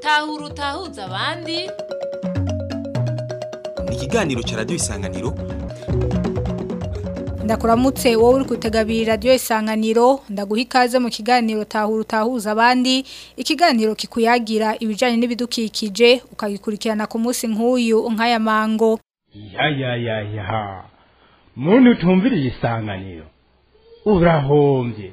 tahura utahuza abandi ni ikiganiro cya radiyo isanganiro ndakuramutse wowe uri kutegabira radiyo isanganiro ndaguha ikaze mu kiganiro tahura utahuza abandi ikiganiro kikuyagira ibijyanye n'ibidukikije ukagikurikirana ku munsi nk'uyu nk'aya mango yayayaya muntu utumvira iyi urahombye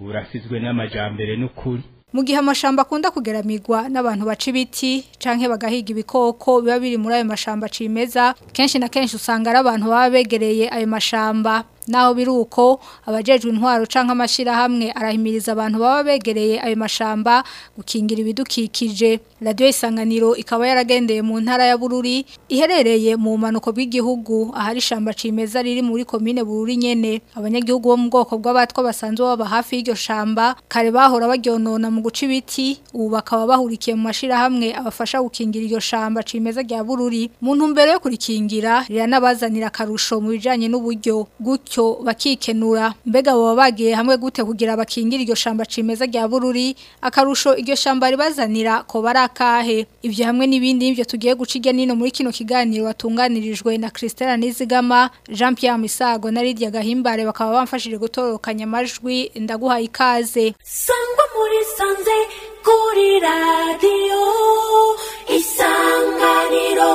urasizwe n'amajyambere n'ukuri mu gihe amashamba akunda kugeramigwa n'abantu baca ibiti canke bagahiga ibikoko biba biri muri ayo mashamba cimeza kenshi na kenshi usanga ari abantu baba begereye ayo mashamba naho biruko abajejwe intwaro canka amashirahamwe arahimiriza abantu baba begereye ayo mashamba gukingira ibidukikije radio isanganiro ikaba yaragendeye mu ntara ya Bururi iherereye mu manuko bw'igihugu ahari ishamba cimeza riri muri komine Bururi nyene abanyagihugu bo mu bwoko bw'abatwa basanzwe baba hafi y'iryo shamba kare bahora bagyonona mu guca ibiti ubu bakaba bahurikiye mu mashirahamwe abafasha gukingira iryo shamba cimeza rya Bururi mu ntumbero yo kurikingira riranabazanira karusho mu bijanye n'uburyo gutyo batyo bakikenura mbega baba babagiye hamwe gute kugira bakingira iryo shamba cimeza rya bururi akarusho iryo shamba ribazanira ko barakahe ibyo hamwe n'ibindi byo tugiye guciga nino muri kino kiganiro watunganirijwe na Christelle Nizigama Jean Pierre Misago na Lydia Gahimbare bakaba bamfashije gutorokanya amajwi ndaguha ikaze sangwa muri sanze kuri radio isanganiro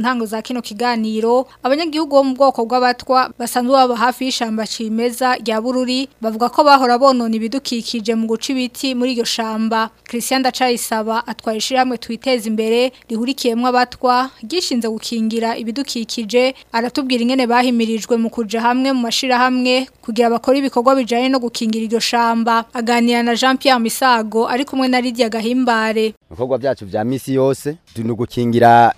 ntango za kino kiganiro abanyagihugu bo mu bwoko bw'abatwa basanzwe baba hafi y'ishyamba kimeza rya bururi bavuga ko bahora bonona ibidukikije mu guca ibiti muri iryo shamba christian ndacayisaba atwaye ishyirahamwe twiteze imbere rihurikiyemo abatwa ryishinze gukingira ibidukikije aratubwira ingene bahimirijwe mu kuja hamwe mu mashyirahamwe kugira bakora ibikorwa bijyanye no gukingira iryo shamba aganira na Jean Pierre Misago ari kumwe na Lydia Gahimbare ibikorwa byacu bya misi yose turi gukingira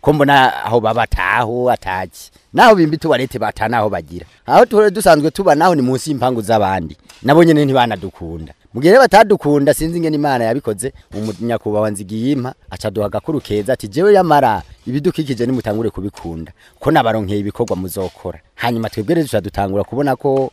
ko mbona aho babataho ataki naho bimbi ituwarete batanaho bagira aho dusanzwe tuba naho ni munsi y'impangu z'abandi nabo nyine ntibanadukunda Mugere batadukunda sinzi ingene imana yabikoze umunyakubahwa nzigiyimpa acaduha agakuru keza ati jewe yamara ibidukikije nimutangure kubikunda ko nabaronkeye ibikorwa muzokora hanyuma twebwe rero kubona ko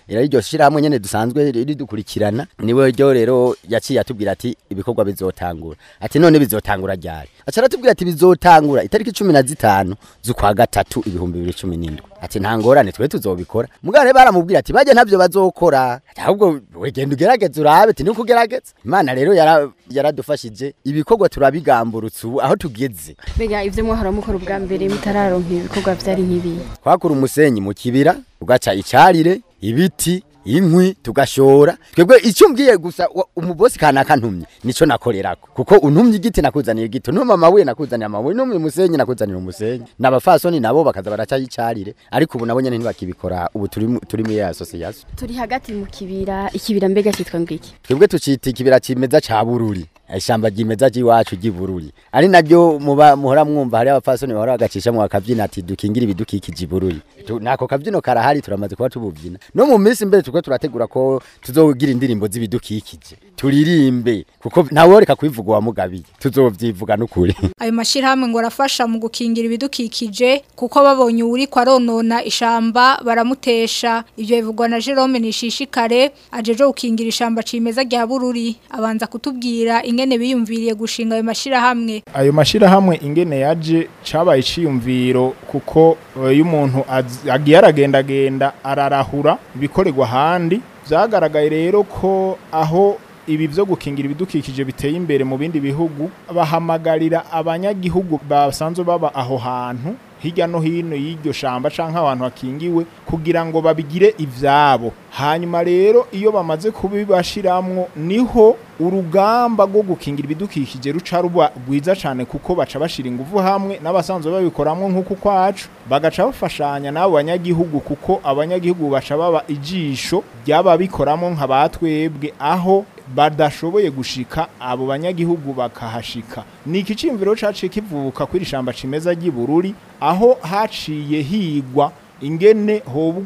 irari iryo shyirahamwe nyine dusanzwe ridukurikirana niwe ryo rero yaciye atubwira ati ibikorwa bizotangura ati none bizotangura ryari acara atubwira ati bizotangura itariki cumi na zitanu z'ukwa gatatu ibihumbi bibiri cumi n'indwi ati nta ngorane twe tuzobikora mugare baramubwira ati bajya ntabyo bazokora ahubwo wegenda ugerageze urabe ati nuko ugerageze imana rero yara yaradufashije ibikorwa turabigamburutse ubu aho tugeze mbega ibyo mwahora mukora ubwa mbere mutararonka ibikorwa byari nk'ibiye twakura umusenyi mu kibira ugaca icarire ibiti inkwi tugashora twebwe icyo mbwiye gusa umubosi kanaka ntumye nico nakorerako kuko untumye igiti nakuzaniye igiti ntumye amabuye nakuzaniye amabuye ntumye umusenyi nakuzaniye umusenyi n'abafasoni nabo bakaza baracayicarire ariko ubu nabonye nyene ntibakibikora ubu turi turi muri association turi hagati mu kibira ikibira mbega cyitwa ngiki twebwe tucita ikibira kimeza cya bururi ishyamba ryimeza ry'iwacu ry'ibururi ari naryo muhora mwumva hari abapfasoni bahora bagacisha mu akabyina ati dukingire ibidukikije ibururi nako kabyino karahari turamaze kuba tububyina no mu minsi imbere turiko turategura ko tuzogira indirimbo z'ibidukikije turirimbe kuko ntawe reka kubivuga wamugabiye tuzovyivuga n'ukuri ayo mashirahamwe ngo arafasha mu gukingira ibidukikije kuko babonye uri kwa ronona ishamba baramutesha ivyo bivugwa na Jerome Nishishikare ajeje gukingira ishamba cimeza rya bururi abanza kutubwira inge ingene biyumviriye gushinga ayo mashyirahamwe ayo mashyirahamwe ingene yaje cabaye iciyumviro kuko eh, iyo umuntu agiye aragendagenda ararahura ibikorerwa ahandi byagaragaye rero ko aho ibi byo gukingira ibidukikije biteye imbere mu bindi bihugu bahamagarira abanyagihugu basanzwe baba aho hantu hirya no hino y'iryo shamba cyangwa abantu hakingiwe kugira ngo babigire ibyabo hanyuma rero iyo bamaze kubibashiramwo niho urugamba rwo gukingira ibidukikije ruca ruba rwiza cyane kuko baca bashyira ingufu hamwe n'abasanzwe babikoramo nk'uko kwacu bagaca bafashanya n'abo banyagihugu kuko abanyagihugu baca baba ijisho ry'ababikoramo nka ba aho badashoboye gushika abo banyagihugu bakahashika ni iki cyimviro cyaciye kivuka kuri ishyamba cimeza ry'ibururi aho haciye higwa ingene hoba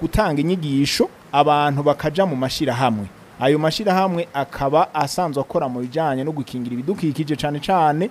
gutanga inyigisho abantu bakajya mu mashyirahamwe ayo mashyirahamwe akaba asanzwe akora mu bijyanye no gukingira ibidukikije cyane cyane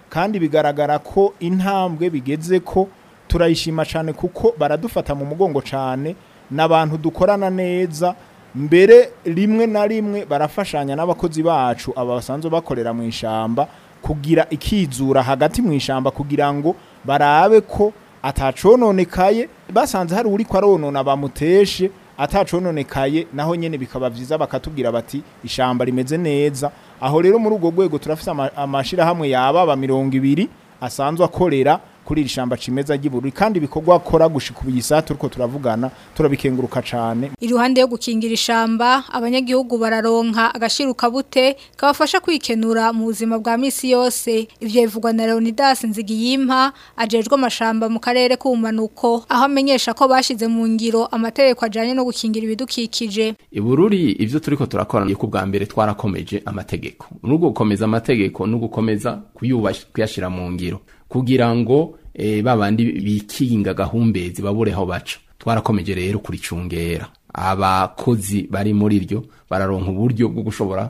kandi bigaragara ko intambwe bigeze ko turayishima cyane kuko baradufata mu mugongo cyane n'abantu dukorana neza mbere rimwe na rimwe barafashanya n'abakozi bacu aba basanzwe bakorera mu ishyamba kugira ikizura hagati mu ishyamba kugira ngo barabe ko atacononekaye basanze hari uri ko aronona bamuteshe atacononekaye naho nyine bikaba byiza bakatubwira bati ishyamba rimeze neza aho rero muri ubwo rwego turafite amashyirahamwe yaba aba mirongo ibiri asanzwe akorera kuri iri shamba cimeza ry'Ibururi kandi ibikorwa akora gushika ubuyisa turiko turavugana turabikenguruka cyane. iruhande yo gukingira ishyamba, abanyagihugu bararonka agashiruka bute kabafasha kwikenura mu buzima bwa misi yose ivyo bivugwa na Leonidas Nzigiyimpa ajejwe amashamba mu karere k'ubumanuko aho amenyesha ko bashize mu ngiro amategeko ajyanye no gukingira ibidukikije Ibururi ibyo turiko turakora yuko bwa mbere twarakomeje amategeko n'ubwo gukomeza amategeko n'ugukomeza kuyubashira kuyashira mu ngiro kugira ngo eh, babandi bikinga gahumbezi babure aho baca twarakomeje rero kuricungera abakozi bari muri iryo bararonka uburyo bwo gushobora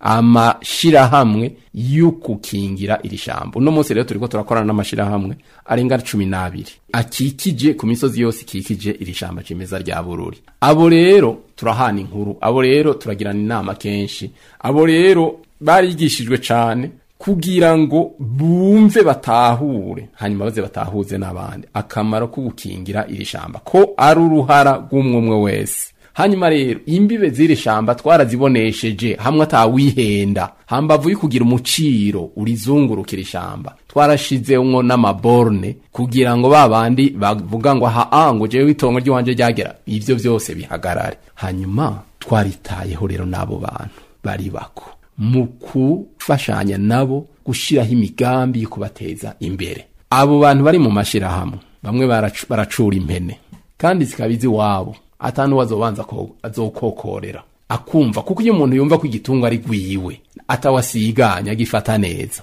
amashyirahamwe yo gukingira iri shyamba uno munsi rero turi ko turakorana n'amashirahamwe arenga cumi n'abiri akikije ku misozi yose ikikije iri shyamba kimeza rya bururi abo rero turahana inkuru abo rero turagirana inama kenshi abo rero barigishijwe cyane kugira ngo bumve batahure hanyuma baze batahuze n'abandi akamaro ko gukingira iri shamba ko ari uruhara rw'umwe wese hanyuma rero imbibe z'iri shamba twarazibonesheje hamwe atawihenda hambavu kugira umuciro urizungurukira ishamba twarashizemwo n'amaborne kugira ngo ba babandi bavuga ngo aha ah, ngo jewe itongo ry'iwanje ryagera ibyo byose bihagarare hanyuma twaritayeho rero n'abo bantu bari bako mu kufashanya nabo gushyiraho imigambi yo kubateza imbere abo bantu bari mu mashyirahamwe bamwe baracura impene kandi zikaba iwabo atanu azobanza azokokorera akumva kuko iyo umuntu yumva ko igitungo ari rwiwe atawasiganya agifata neza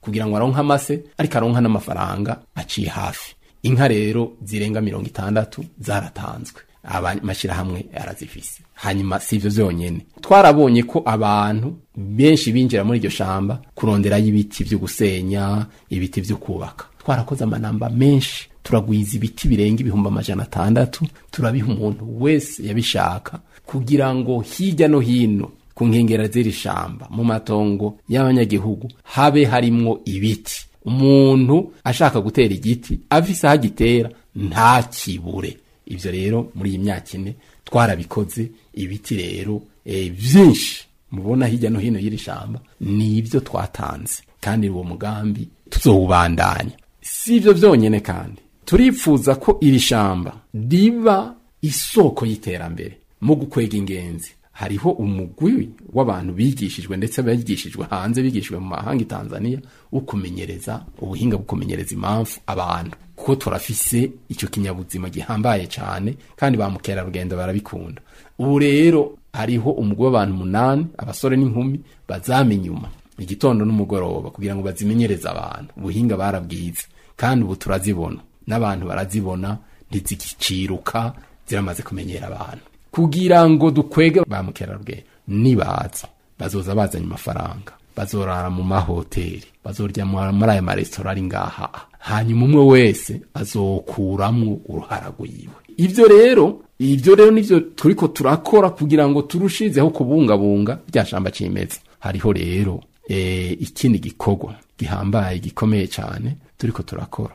kugira ngo aronke amase ariko aronka n'amafaranga aciye hafi inka rero zirenga mirongo itandatu zaratanzwe amashyirahamwe arazifise hanyuma si ibyo byonyine twarabonye ko abantu benshi binjira muri iryo shamba kurondera y’ibiti byo gusenya ibiti byo kubaka twarakoze amanamba menshi turagwiza ibiti birenga ibihumbi amajana atandatu turabiha umuntu wese yabishaka kugira ngo hirya no hino ku nkengero z'iri shamba mu matongo y'abanyagihugu habe harimwo ibiti umuntu ashaka gutera igiti afise aho agitera ntakibure ibyo rero muri iyi myaka ine twarabikoze ibiti rero byinshi eh, mubona hirya no hino y'iri shyamba ni ibyo twatanze kandi uwo mugambi tuzowubandanya si ibyo byonyine kandi turifuza ko iri shyamba riba isoko y'iterambere mu gukwega ingenzi hariho umugwi w'abantu bigishijwe ndetse bigishijwe hanze bigishijwe mu mahanga i tanzania wo kumenyereza ubuhinga bwo kumenyereza impamvu abantu kuko turafise icyo kinyabuzima gihambaye cyane kandi ba mukerarugendo barabikunda ubu rero hariho umugore w'abantu umunani abasore n'inkumi bazama inyuma igitondo n'umugoroba kugira ngo bazimenyereze abantu ubuhinga barabwize kandi ubu turazibona n'abantu barazibona ntiziciruka ziramaze kumenyera abantu kugira ngo dukwege ba mukerarugendo nibaza bazoza bazanye amafaranga bazorara mu mahoteli bazorya muri aya maresitora ari ngaha hanyuma umwe wese azokuramo uruhara rwiwe ibyo rero ibyo rero nibyo turi ko turakora kugira ngo turushizeho kubungabunga rya shamba cyimeza hariho rero eh, ikindi gikorwa gihambaye gikomeye cyane turi ko turakora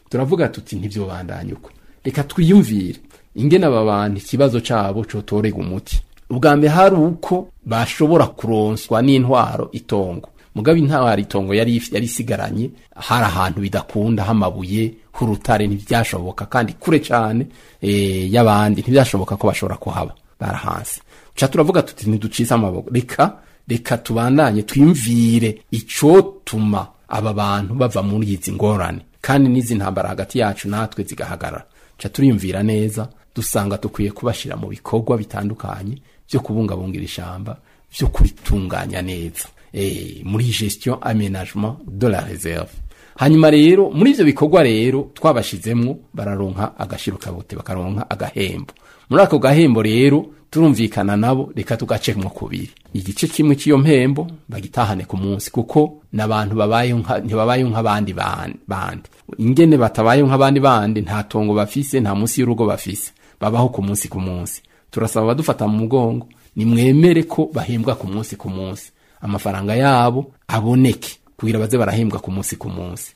turavuga tuti ntibyobandanye uko reka twiyumvire ingena aba bantu ikibazo cyabo cyotorega umuti ubwa mbere hari uko bashobora kuronswa n'intwaro itongo mugabo intwaro itongo yari yari isigaranye hari ahantu bidakunda h'amabuye h'urutare ntibyashoboka kandi kure cyane eh, y'abandi ntibyashoboka ko bashobora kuhaba barahanze duca turavuga tuti ntiducize amaboko reka reka tubandanye twimvire icyotuma aba bantu bava muri izi ngorane kandi n'izi ntambara hagati yacu natwe zigahagarara duca turiyumvira neza dusanga dukwiye kubashyira mu bikorwa bitandukanye byo kubungabungira ishyamba byo kuritunganya neza eh, muri gestion amenagement de la reserve hanyuma rero muri ibyo bikorwa rero twabashizemo bararonka agashiro kabote bakaronka agahembo muri ako gahembo rero turumvikana nabo reka tugacemwo kubiri igice kimwe cy'iyo mpembo bagitahane ku munsi kuko n'abantu ntibabayeho nk'abandi bandi ingene batabaye nk'abandi bandi nta tongo bafise nta munsi y'urugo bafise babaho ku munsi ku munsi turasaba abadufata mu mugongo nimwemere ko bahembwa ku munsi ku munsi amafaranga yabo aboneke kugira baze barahembwa ku munsi ku munsi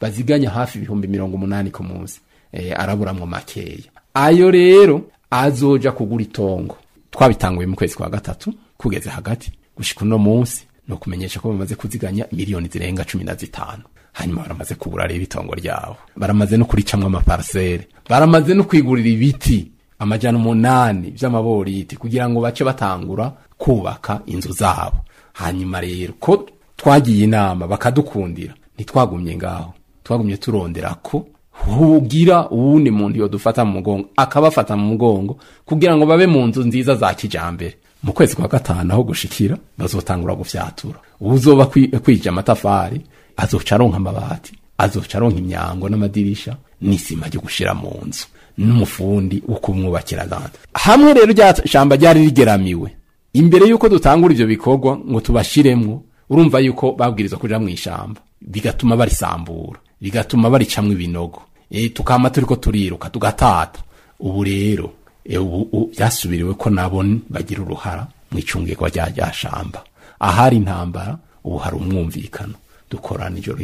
baziganya hafi ibihumbi mirongo umunani ku munsi eh, araburamwo makeya ayo rero azoja kugura itongo twabitanguye mu kwezi kwa gatatu kugeze hagati gushika uno munsi ni ukumenyesha ko bamaze kuziganya miliyoni zirenga cumi na zitanu hanyuma baramaze kugura rero itongo ryabo baramaze no kuricamwo amaparasere baramaze no kwigurira ibiti amajana umunani by'amaboriti kugira ngo bace batangura kubaka inzu zabo hanyuma rero ko twagiye inama bakadukundira ntitwagumye ngaho twagumye turondera ko hugira uwundi muntu yodufata mu mugongo akabafata mu mugongo kugira ngo babe mu nzu nziza za kijyambere mu kwezi kwa gatanu aho gushikira bazotangura gufyatura uzoba kwija amatafari azoca aronka amabati azoca aronka imyango n'amadirisha n'isima ryo gushyira mu nzu n'umufundi wo kumwubakira abantu hamwe rero rya shamba ryari rigeramiwe imbere y'uko dutangura ibyo bikorwa ngo tubashyiremo urumva yuko babwiriza kujya mu ishyamba bigatuma barisambura bigatuma baricamo ibinogo eh, tukama turi ko turiruka tugatata ubu rero eh, ubu byasubiriwe ko nabo bagira uruhara mu icungirwa rya rya shamba ahari intambara ubu hari umwumvikano dukorana ijoro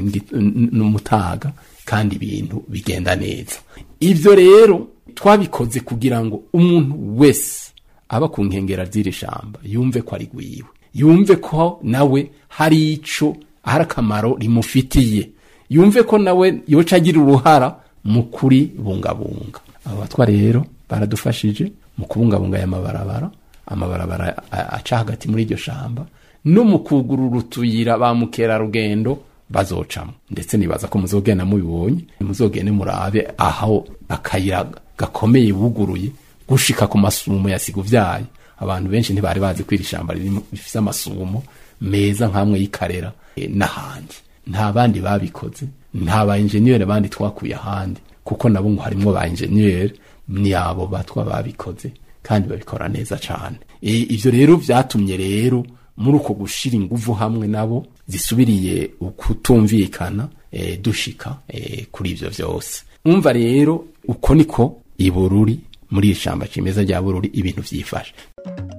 n'umutaga kandi ibintu bigenda neza ibyo rero twabikoze kugira ngo umuntu wese aba ku nkengero z'iri shamba yumve ko ari gwiwe yumve ko nawe hari icyo hari akamaro rimufitiye yumve ko nawe yoca agira uruhara mu kuribungabunga aba batwari rero baradufashije mu kubungabunga aya mabarabara amabarabara aca hagati muri iryo shamba no mu kugurura utuyira ba mukerarugendo bazocamo ndetse nibaza ko muzogenda mubibonye muzogende murabe aho akayira gakomeye buguruye gushika ku masumo yasiguvyaye abantu benshi ntibari bazi ko iri shamba rifise amasumo meza nk'amwe y'ikarera eh, n'ahandi nta bandi babikoze nta ba injeniyeri abandi twakuye ahandi kuko nabo ngo harimo ba injeniyeri ni abo batwa babikoze kandi babikora neza cyane e, ibyo rero byatumye rero muri uko gushyira ingufu hamwe nabo zisubiriye ukutumvikana e, dushika e, kuri ibyo byose mwumva rero uko niko ibururi muri iri shyamba kimeza rya bururi ibintu byifashe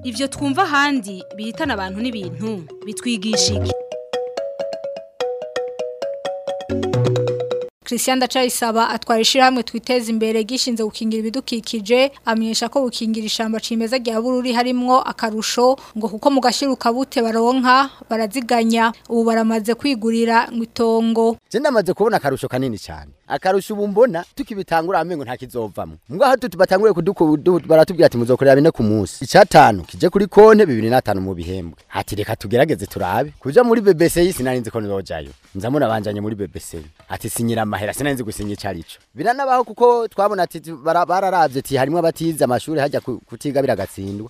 ibyo twumva ahandi bihitana abantu n'ibintu bitwigisha iki Christian Ndacayisaba atwara ishyirahamwe twiteze imbere gishinze gukingira ibidukikije amenyesha ko gukingira ishamba cimeza rya bururi harimwo akarusho ngo kuko mu mugashiruka bute baronka baraziganya ubu baramaze kwigurira ngwitongo je namaze kubona akarusho kanini cyane akarusho ubumbona tukibitangura amengo nta kizovamwe ngo aho tubatangure kudukudu baratubwira ati muzokorera bine ku munsi icyatanu kije kuri kone konte 2005 mu bihembwe ati reka tugerageze turabe kuja muri BBC yisi narinzi ko nizojayo nzamura banjanye muri BBC ati sinyira amahera sinenzi gusinya icarico biranabaho kuko twabona ati bararavye ati harimo abatize amashuri hajya kutiga biragatsindwa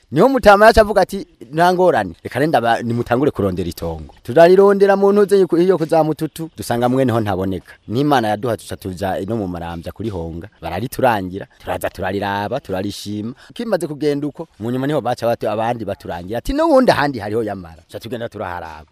niho mutama yaca avuga ati nta ngorane reka renda nimutangure kurondera itongo turarirondera mu ntuze iyo kuzamututu dusanga niho ntaboneka n'imana yaduha tuca tuza ino mu marambya kurihonga barariturangira turaza turariraba turarishima kimaze kugenda uko mu nyuma niho baca bati abandi baturangira ati n'ubundi ahandi hariho yamara tuca tugenda turaharaba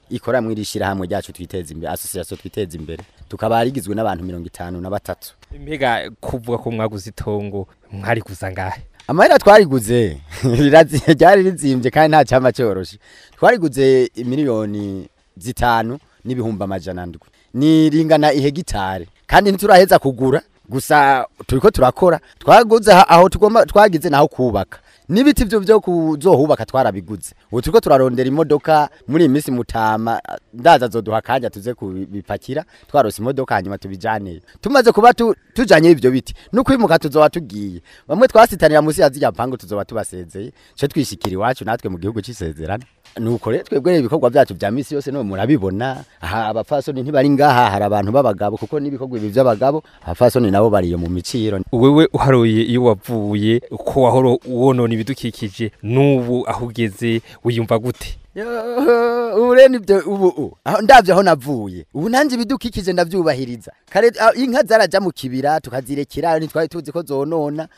ikora mu irishira hamwe ryacu twiteza imbere association twiteza imbere tukaba rigizwe n'abantu 53 mbega kuvuga ko mwaguze itongo mwari gusa ngahe amahera twariguze ryari rizimbye kandi nta cyama cyoroshe twariguze miliyoni zitanu n'ibihumbi amajana ndwi ni ringana ihegitari kandi ntituraheza kugura gusa turiko turakora twaguze aho tugomba twagize naho kubaka n'ibiti byo byo kuzohubaka twarabiguze ubu turiko turarondera imodoka muri iyi minsi mutama ndaza azoduha akanya tuze kubipakira twarose imodoka hanyuma tubijaneyo tumaze kuba tujanye ibyo biti no kwimuka tuzoba tugiye bamwe twasitanira munsi ya zirya mpango tuzoba tubasezeye cyo twishikira iwacu natwe mu gihugu c'isezerano nuko rero twebwe ibikorwa byacu bya misi yose no murabibona aha abafasoni ntibari ngaha hari abantu b'abagabo kuko n'ibikorwa ibi by'abagabo abafasoni nabo bariye mu miciro wewe uharoye iyo wavuye ko wahora uwonona ibidukikije n'ubu aho ugeze wiyumva gute ubu rero nibyo ubu ndabyo aho navuye ubu nanjye ibidukikije ndabyubahiriza inka zarajya mu kibira tukazirekera ntitwari tuzi ko zonona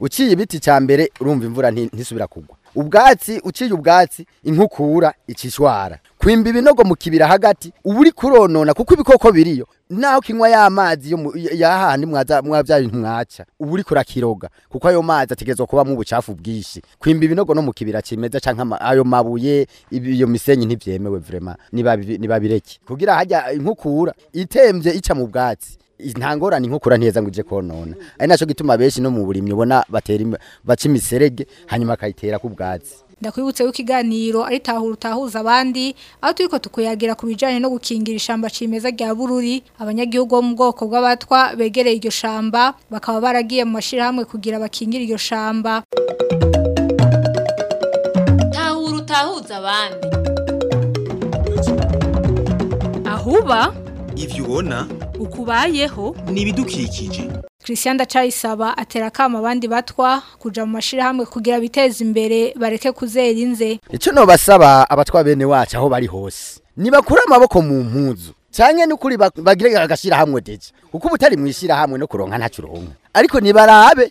uciye ibiti cya mbere urumva imvura ntisubira kugwa ubwatsi uciye ubwatsi inkukura ikishwara kwimba ibinogo mu kibira hagati uba uri kuronona kuko ibikoko biriyo naho kinywa ya mazi y'ahandi mwabyara intu mwaca uba kurakiroga kuko ayo mazi ategerezwa kubamo ubucafu bwinshi kwimba ibinogo no mu kibira kimeza cyangwa ayo mabuye iyo misenyi ntibyemewe vurema ntibabireke kugira hajya inkukura itembye ica mu bwatsi nta ngorane inkokora ntiheza ngo ije konona ari nacyo gituma benshi no mu burimyi ubona baca imiserege hanyuma akayitera ku bwatsi ndakwibutse yuko ikiganiro ari tahura utahuza abandi aho turi ko tukuyagira ku bijyanye no gukingira ishyamba cyimeza rya bururi abanyagihugu bo mu bwoko bw'abatwa begereye iryo shamba bakaba baragiye mu mashyirahamwe kugira bakingire iryo shamba tahura utahuza abandi ahuba ibyo ubona ukubayeho n'ibidukikije christian ndacayisaba atera akama abandi batwa kuja mu mashirahamwe kugira biteze imbere bareke kuzera inze icyo nobasaba abatwa bene wacu aho bari hose nibakura amaboko mu mpuzu cyane n'ukuri bagire agashyirahamwe deje kuko ubutari mu ishyirahamwe no kuronka ntacyo uronka ariko nibarabe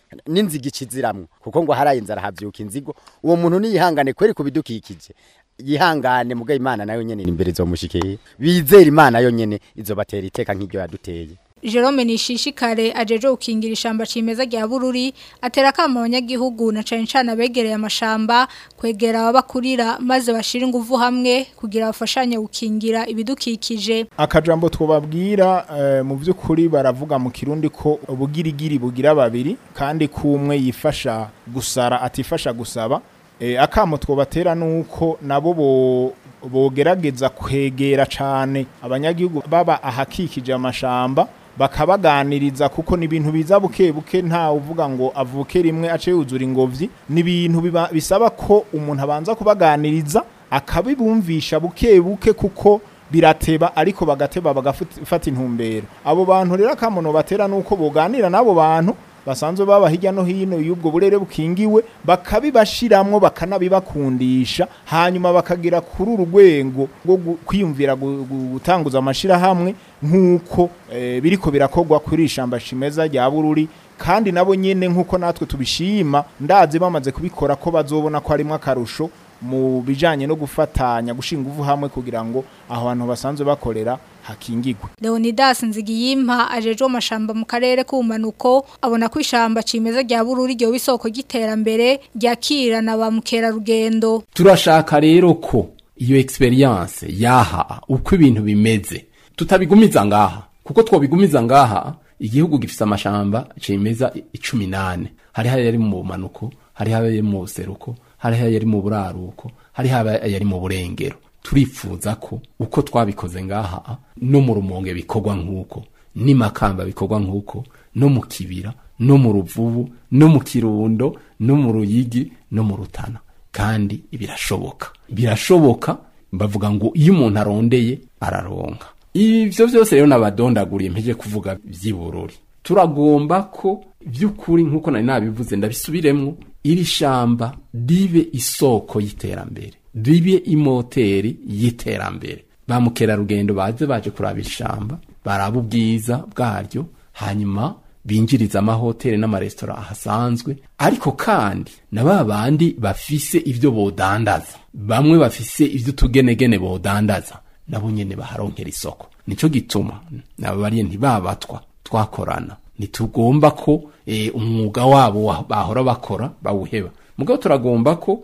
n'inziga ikiziramwo kuko ngo haraye inzara habyuka inzigo uwo muntu niyihangane kweri ku bidukikije yihangane muga imana nayo nyene imbere zo mushikeye bizera imana yo izo batera iteka nk'iryo yaduteye Jerome Nishishikare ajeje gukingira ishamba cimeza rya Bururi atera kama abanyagihugu na cane cane abegereye mashamba kwegera wabakurira maze bashira inguvu hamwe kugira bafashanye gukingira ibidukikije akajambo twobabwira uh, mu vy'ukuri baravuga mu kirundi ko ubugirigiri bugira babiri kandi kumwe yifasha gusara atifasha gusaba e, akamo twobatera nuko nabo bogerageza kwegera cyane abanyagihugu baba ahakikije amashamba bakabaganiriza kuko ni ibintu biza buke buke nta uvuga ngo avuke rimwe ace yuzura ingobyi ni ibintu bisaba ko umuntu abanza kubaganiriza akabibumvisha buke buke kuko birateba ariko bagateba bagafata intumbero abo bantu rero akamono batera nuko boganira n'abo bantu basanzwe baba hirya no hino y'ubwo burere bukingiwe bakabibashiramo bakanabibakundisha hanyuma bakagira kuri uru rwego rwo kwiyumvira gutanguza amashyirahamwe nk'uko eh, biriko birakorwa kuri ishamba shimeza rya bururi kandi nabo nyine nk'uko natwe tubishima ndazi bamaze kubikora ko bazobona ko harimo akarusho mu bijyanye no gufatanya gushinga uvu hamwe kugira ngo aho hantu basanzwe bakorera hakingigwa Leonidas Nzigiyimpa ajeje amashamba mu karere k'umanuko abona ko ishamba cimeza rya bururi ryo bisoko giterambere ryakira na ba rugendo turashaka rero ko iyo experience yaha uko ibintu bimeze tutabigumiza ngaha kuko twobigumiza ngaha igihugu gifise amashamba cimeza 18 hari hari yari mu manuko hari hari mu seruko hari hari yari mu buraruko hari hari yari mu burengero turifuza ko uko twabikoze ngaha no mu rumonge bikorwa nk'uko n'imakamba bikorwa nk'uko no mu kibira no mu ruvubu no mu kirundo no mu ruyigi no mu rutana kandi birashoboka birashoboka bavuga ngo iyo umuntu arondeye araronka ibyo byose rero nabadondaguriye mpije kuvuga by'ibururi turagomba ko by'ukuri nk'uko nari nabivuze ndabisubiremo iri shamba ribe isoko y'iterambere bibe imoteri y'iterambere ba mukerarugendo baze baje kuraba ishyamba baraba ubwiza bwaryo hanyuma binjiriza amahoteli n'amaresitora ahasanzwe ariko kandi na ba bandi bafise ibyo bodandaza bamwe bafise ibyo tugenegene bodandaza nabo nyene baharonkera isoko nico gituma nabo bariya ntibabatwa twakorana ntitugomba ko eh, umwuga wabo bahora bakora bawuheba mugabo turagomba ko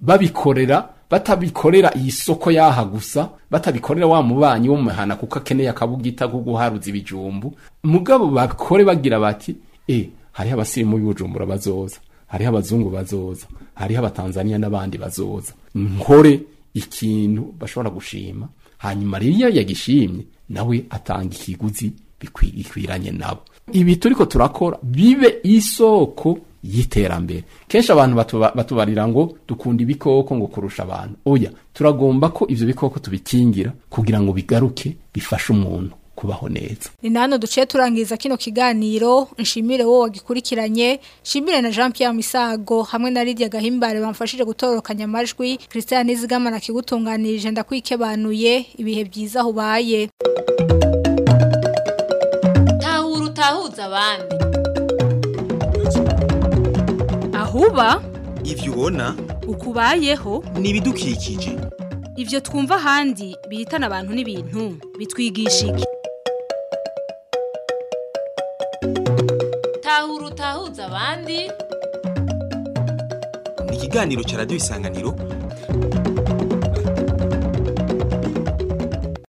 babikorera batabikorera iyi soko yaha gusa batabikorera wa mubanyi wo mu mihana kuko akeneye akabugita ko guharuza ibijumbu mugabo bakore bagira bati e hariho abasirimu b'ubujumbura bazoza hariho abazungu bazoza hariho abatanzaniya n'abandi bazoza nkore ikintu bashobora gushima hanyuma rero iyo yagishimye nawe atanga ikiguzi bikwiranye nabo ibi turiko turakora bibe isoko y'iterambere kenshi abantu batubarira ngo dukunda ibikoko ngo kurusha abantu oya turagomba ko ibyo bikoko tubikingira kugira ngo bigaruke bifashe umuntu kubaho neza ni nano duciye turangiza kino kiganiro nshimire wowe wagikurikiranye nshimire na jean Pierre misago hamwe na Lydia gahimbare bamfashije gutorokanya amajwi christian nizigama kigutunganirije ndakwikebanuye ibihe byiza hubaye tahuza abandi kuba ibyo ubona ukubayeho ni ibidukikije twumva ahandi bihitana abantu n'ibintu bitwigisha iki tahura utahuza abandi ni ikiganiro cya radiyo isanganiro